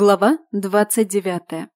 Глава двадцать девятая.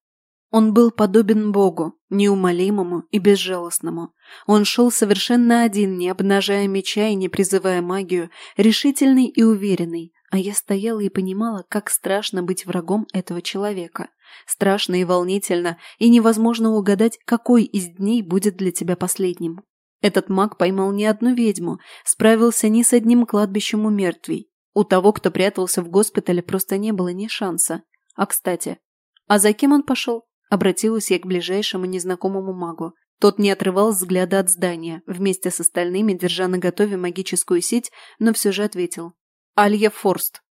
Он был подобен Богу, неумолимому и безжалостному. Он шел совершенно один, не обнажая меча и не призывая магию, решительный и уверенный, а я стояла и понимала, как страшно быть врагом этого человека. Страшно и волнительно, и невозможно угадать, какой из дней будет для тебя последним. Этот маг поймал не одну ведьму, справился ни с одним кладбищем у мертвей. У того, кто прятался в госпитале, просто не было ни шанса. А кстати, а за кем он пошел? Обратилась я к ближайшему незнакомому магу. Тот не отрывал взгляда от здания, вместе с остальными, держа наготове магическую сеть, но все же ответил. «Алья Форст».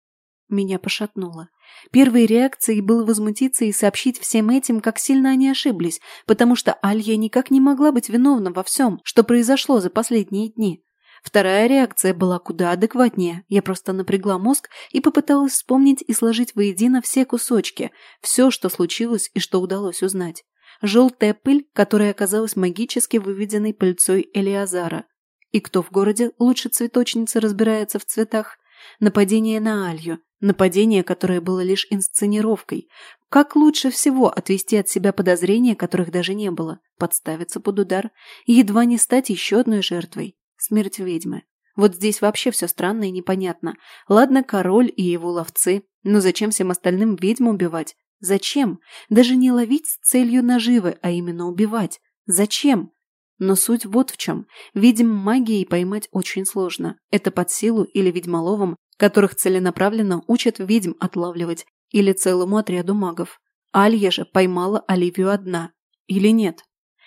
Меня пошатнуло. Первой реакцией было возмутиться и сообщить всем этим, как сильно они ошиблись, потому что Алья никак не могла быть виновна во всем, что произошло за последние дни. Вторая реакция была куда адекватнее. Я просто напрягла мозг и попыталась вспомнить и сложить воедино все кусочки, все, что случилось и что удалось узнать. Желтая пыль, которая оказалась магически выведенной пыльцой Элиазара. И кто в городе лучше цветочницы разбирается в цветах? Нападение на Алью. Нападение, которое было лишь инсценировкой. Как лучше всего отвести от себя подозрения, которых даже не было? Подставиться под удар едва не стать еще одной жертвой. Смерть ведьмы. Вот здесь вообще все странно и непонятно. Ладно, король и его ловцы, но зачем всем остальным ведьму убивать? Зачем? Даже не ловить с целью наживы, а именно убивать. Зачем? Но суть вот в чем. Ведьм магией поймать очень сложно. Это под силу или ведьмоловам, которых целенаправленно учат ведьм отлавливать, или целому отряду магов. Алья же поймала Оливию одна. Или нет?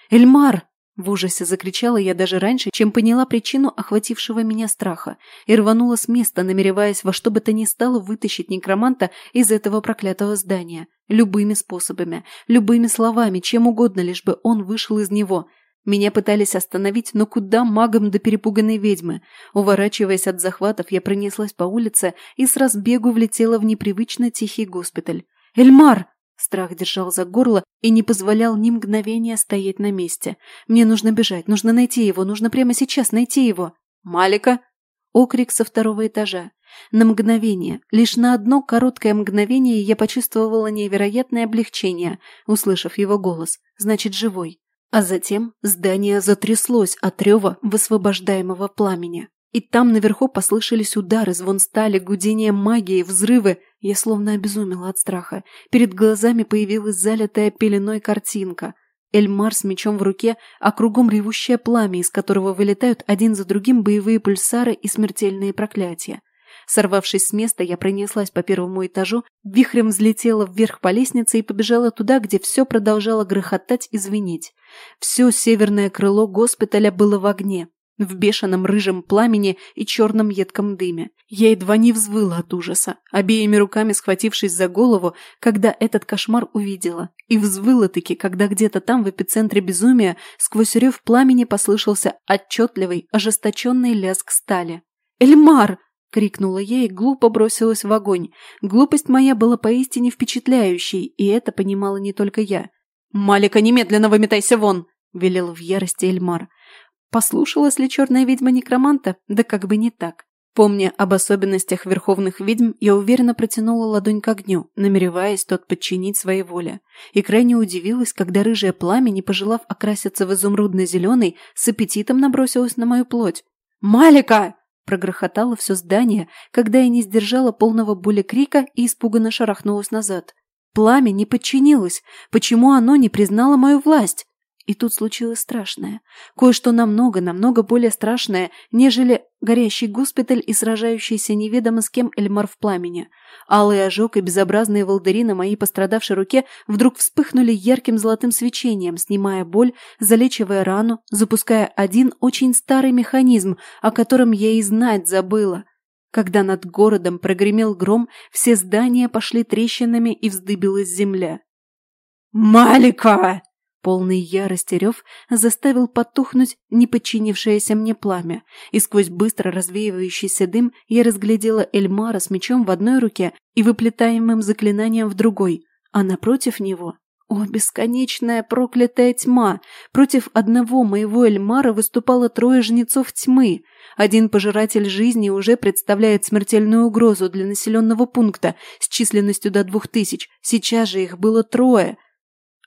«Эльмар!» В ужасе закричала я даже раньше, чем поняла причину охватившего меня страха, и рванула с места, намереваясь во что бы то ни стало вытащить некроманта из этого проклятого здания. Любыми способами, любыми словами, чем угодно, лишь бы он вышел из него. Меня пытались остановить, но куда магом до перепуганной ведьмы? Уворачиваясь от захватов, я пронеслась по улице и с разбегу влетела в непривычно тихий госпиталь. «Эльмар!» Страх держал за горло и не позволял ни мгновения стоять на месте. Мне нужно бежать, нужно найти его, нужно прямо сейчас найти его. «Малика!» Окрик со второго этажа. На мгновение, лишь на одно короткое мгновение я почувствовала невероятное облегчение, услышав его голос. Значит, живой. А затем здание затряслось от рева высвобождаемого пламени. И там наверху послышались удары, звон стали, гудение магии, взрывы. Я словно обезумела от страха. Перед глазами появилась залитая пеленой картинка. Эльмар с мечом в руке, а кругом ревущее пламя, из которого вылетают один за другим боевые пульсары и смертельные проклятия. Сорвавшись с места, я пронеслась по первому этажу, вихрем взлетела вверх по лестнице и побежала туда, где все продолжало грохотать и звенеть. Все северное крыло госпиталя было в огне в бешеном рыжем пламени и черном едком дыме. Я едва не взвыла от ужаса, обеими руками схватившись за голову, когда этот кошмар увидела. И взвыла-таки, когда где-то там, в эпицентре безумия, сквозь рев пламени послышался отчетливый, ожесточенный лязг стали. «Эльмар!» — крикнула я и глупо бросилась в огонь. Глупость моя была поистине впечатляющей, и это понимала не только я. «Малика, немедленно выметайся вон!» — велел в ярости Эльмар. Послушалась ли черная ведьма некроманта? Да как бы не так. Помня об особенностях верховных ведьм, я уверенно протянула ладонь к огню, намереваясь тот подчинить своей воле. И крайне удивилась, когда рыжее пламя, не пожелав окраситься в изумрудно-зеленый, с аппетитом набросилось на мою плоть. «Малика!» – прогрохотало все здание, когда я не сдержала полного боли крика и испуганно шарахнулась назад. Пламя не подчинилось. Почему оно не признало мою власть? И тут случилось страшное. Кое-что намного, намного более страшное, нежели горящий госпиталь и сражающийся неведомо с кем Эльмар в пламени. Алый ожог и безобразные волдыри на моей пострадавшей руке вдруг вспыхнули ярким золотым свечением, снимая боль, залечивая рану, запуская один очень старый механизм, о котором я и знать забыла. Когда над городом прогремел гром, все здания пошли трещинами и вздыбилась земля. «Малика!» Полный ярости рев заставил потухнуть неподчинившееся мне пламя, и сквозь быстро развеивающийся дым я разглядела Эльмара с мечом в одной руке и выплетаемым заклинанием в другой, а напротив него О, бесконечная проклятая тьма! Против одного моего Эльмара выступало трое жнецов тьмы. Один пожиратель жизни уже представляет смертельную угрозу для населенного пункта с численностью до двух тысяч. Сейчас же их было трое.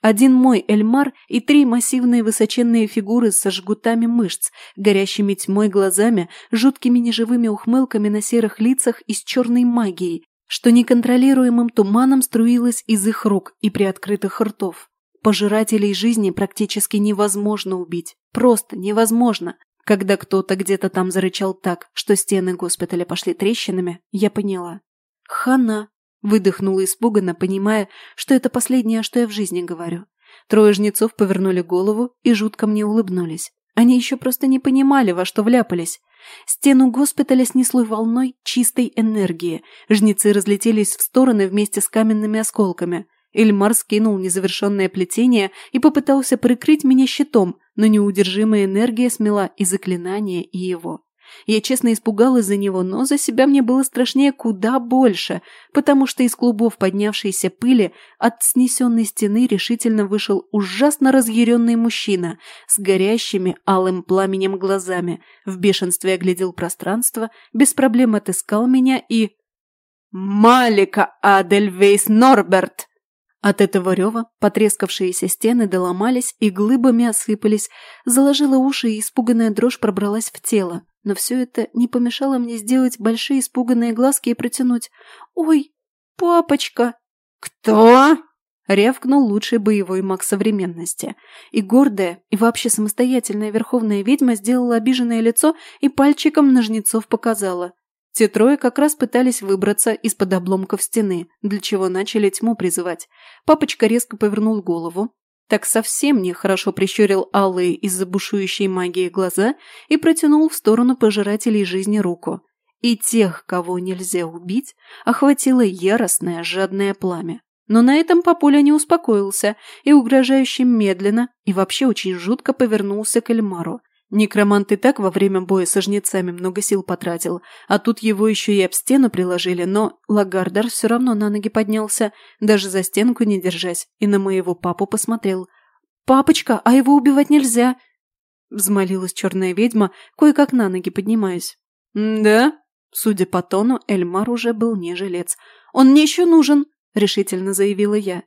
Один мой Эльмар и три массивные высоченные фигуры со жгутами мышц, горящими тьмой глазами, жуткими неживыми ухмылками на серых лицах и с черной магией, что неконтролируемым туманом струилось из их рук и приоткрытых ртов. Пожирателей жизни практически невозможно убить. Просто невозможно. Когда кто-то где-то там зарычал так, что стены госпиталя пошли трещинами, я поняла. Хана выдохнула испуганно, понимая, что это последнее, что я в жизни говорю. Трое жнецов повернули голову и жутко мне улыбнулись. Они еще просто не понимали, во что вляпались. Стену госпиталя снесло волной чистой энергии. Жнецы разлетелись в стороны вместе с каменными осколками. Эльмар скинул незавершенное плетение и попытался прикрыть меня щитом, но неудержимая энергия смела и заклинание, и его. Я честно испугалась за него, но за себя мне было страшнее куда больше, потому что из клубов поднявшейся пыли от снесенной стены решительно вышел ужасно разъяренный мужчина с горящими алым пламенем глазами, в бешенстве оглядел пространство, без проблем отыскал меня и... «Малика Адельвейс Норберт!» От этого рева потрескавшиеся стены доломались и глыбами осыпались, заложила уши и испуганная дрожь пробралась в тело. Но все это не помешало мне сделать большие испуганные глазки и протянуть. «Ой, папочка!» «Кто?» — рявкнул лучший боевой маг современности. И гордая, и вообще самостоятельная верховная ведьма сделала обиженное лицо и пальчиком ножнецов показала. Те трое как раз пытались выбраться из-под обломков стены, для чего начали тьму призывать. Папочка резко повернул голову, так совсем нехорошо прищурил алые из-за бушующей магии глаза и протянул в сторону пожирателей жизни руку. И тех, кого нельзя убить, охватило яростное жадное пламя. Но на этом папуля не успокоился и угрожающе медленно и вообще очень жутко повернулся к Эльмару. Некромант и так во время боя со жнецами много сил потратил, а тут его еще и об стену приложили, но Лагардар все равно на ноги поднялся, даже за стенку не держась, и на моего папу посмотрел. «Папочка, а его убивать нельзя!» Взмолилась черная ведьма, кое-как на ноги поднимаясь. «Да?» Судя по тону, Эльмар уже был не жилец. «Он мне еще нужен!» – решительно заявила я.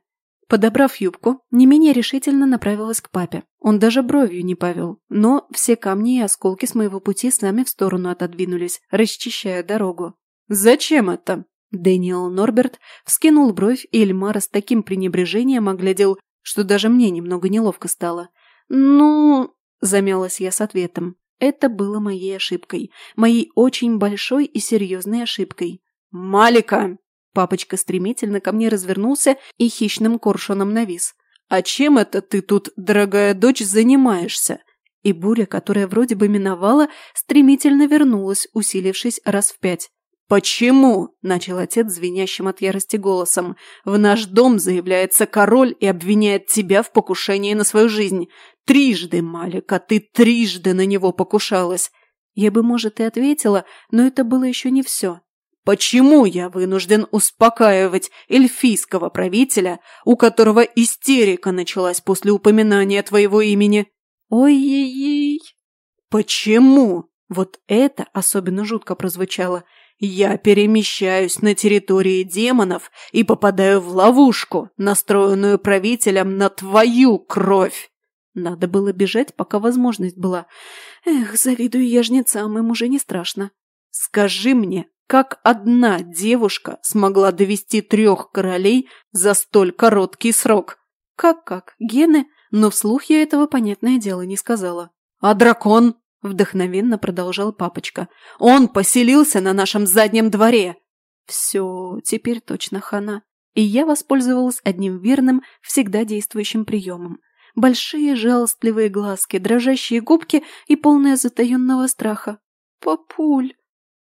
Подобрав юбку, не менее решительно направилась к папе. Он даже бровью не повел, но все камни и осколки с моего пути сами в сторону отодвинулись, расчищая дорогу. «Зачем это?» Дэниел Норберт вскинул бровь, и Эльмара с таким пренебрежением оглядел, что даже мне немного неловко стало. «Ну...» – замялась я с ответом. Это было моей ошибкой. Моей очень большой и серьезной ошибкой. «Малика!» Папочка стремительно ко мне развернулся и хищным коршуном навис. «А чем это ты тут, дорогая дочь, занимаешься?» И буря, которая вроде бы миновала, стремительно вернулась, усилившись раз в пять. «Почему?» – начал отец звенящим от ярости голосом. «В наш дом заявляется король и обвиняет тебя в покушении на свою жизнь. Трижды, Малика, ты трижды на него покушалась!» Я бы, может, и ответила, но это было еще не все. Почему я вынужден успокаивать эльфийского правителя, у которого истерика началась после упоминания твоего имени? Ой-ей-ей. Почему? Вот это особенно жутко прозвучало. Я перемещаюсь на территории демонов и попадаю в ловушку, настроенную правителем на твою кровь. Надо было бежать, пока возможность была. Эх, завидую я жнецам, им уже не страшно. Скажи мне, как одна девушка смогла довести трех королей за столь короткий срок? Как-как, гены? Но вслух я этого, понятное дело, не сказала. А дракон? Вдохновенно продолжал папочка. Он поселился на нашем заднем дворе. Все, теперь точно хана. И я воспользовалась одним верным, всегда действующим приемом. Большие жалостливые глазки, дрожащие губки и полное затаенного страха. «Папуль!»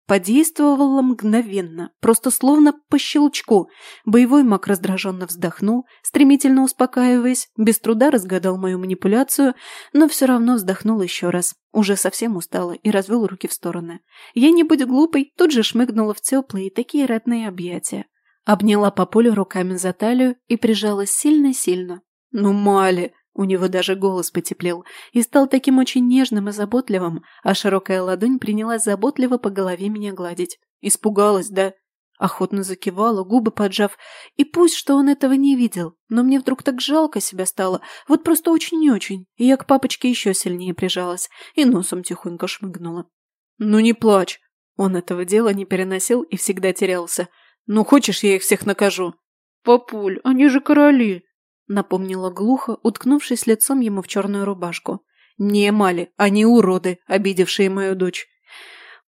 Подействовало мгновенно, просто словно по щелчку. Боевой маг раздраженно вздохнул, стремительно успокаиваясь, без труда разгадал мою манипуляцию, но все равно вздохнул еще раз. Уже совсем устала и развел руки в стороны. Я, не будь глупой, тут же шмыгнула в теплые такие родные объятия. Обняла по полю руками за талию и прижалась сильно-сильно. «Ну, Мали!» У него даже голос потеплел и стал таким очень нежным и заботливым, а широкая ладонь принялась заботливо по голове меня гладить. Испугалась, да? Охотно закивала, губы поджав. И пусть, что он этого не видел, но мне вдруг так жалко себя стало, вот просто очень-очень. И я к папочке еще сильнее прижалась и носом тихонько шмыгнула. «Ну не плачь!» Он этого дела не переносил и всегда терялся. «Ну хочешь, я их всех накажу?» «Папуль, они же короли!» Напомнила глухо, уткнувшись лицом ему в черную рубашку. «Не, Мали, они уроды, обидевшие мою дочь».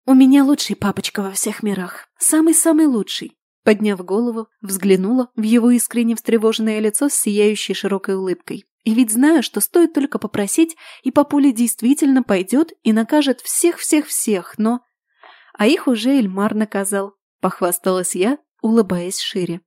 «У меня лучший папочка во всех мирах. Самый-самый лучший». Подняв голову, взглянула в его искренне встревоженное лицо с сияющей широкой улыбкой. И ведь знаю, что стоит только попросить, и папуля действительно пойдет и накажет всех-всех-всех, но... А их уже Эльмар наказал, похвасталась я, улыбаясь шире.